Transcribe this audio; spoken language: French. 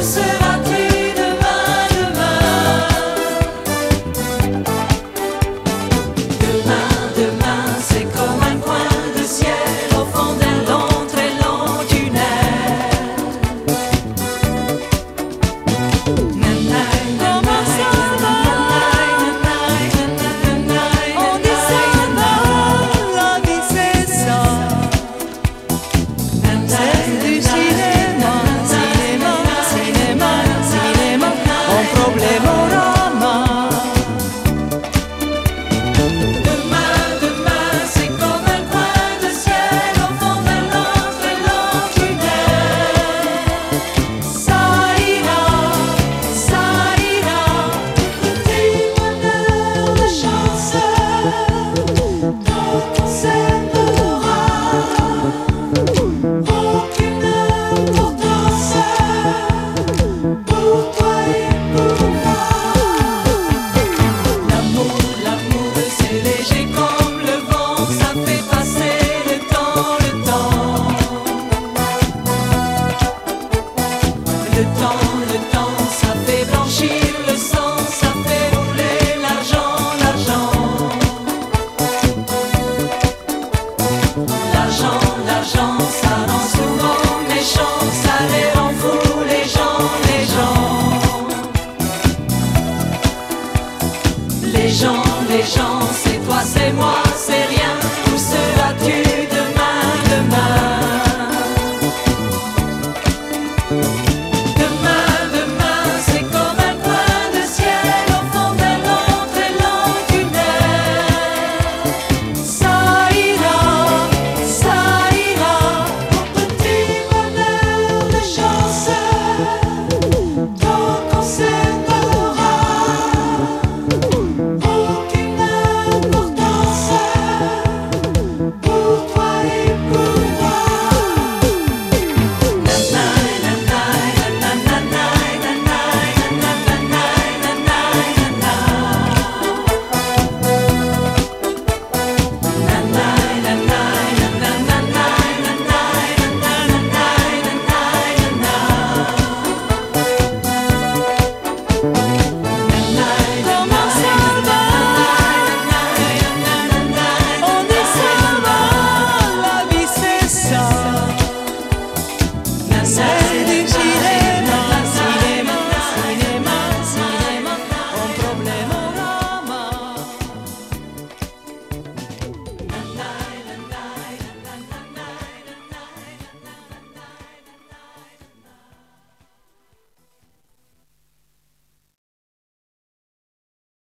rien, c'est toi, c'est moi, c'est rien, Où seras-tu demain, demain?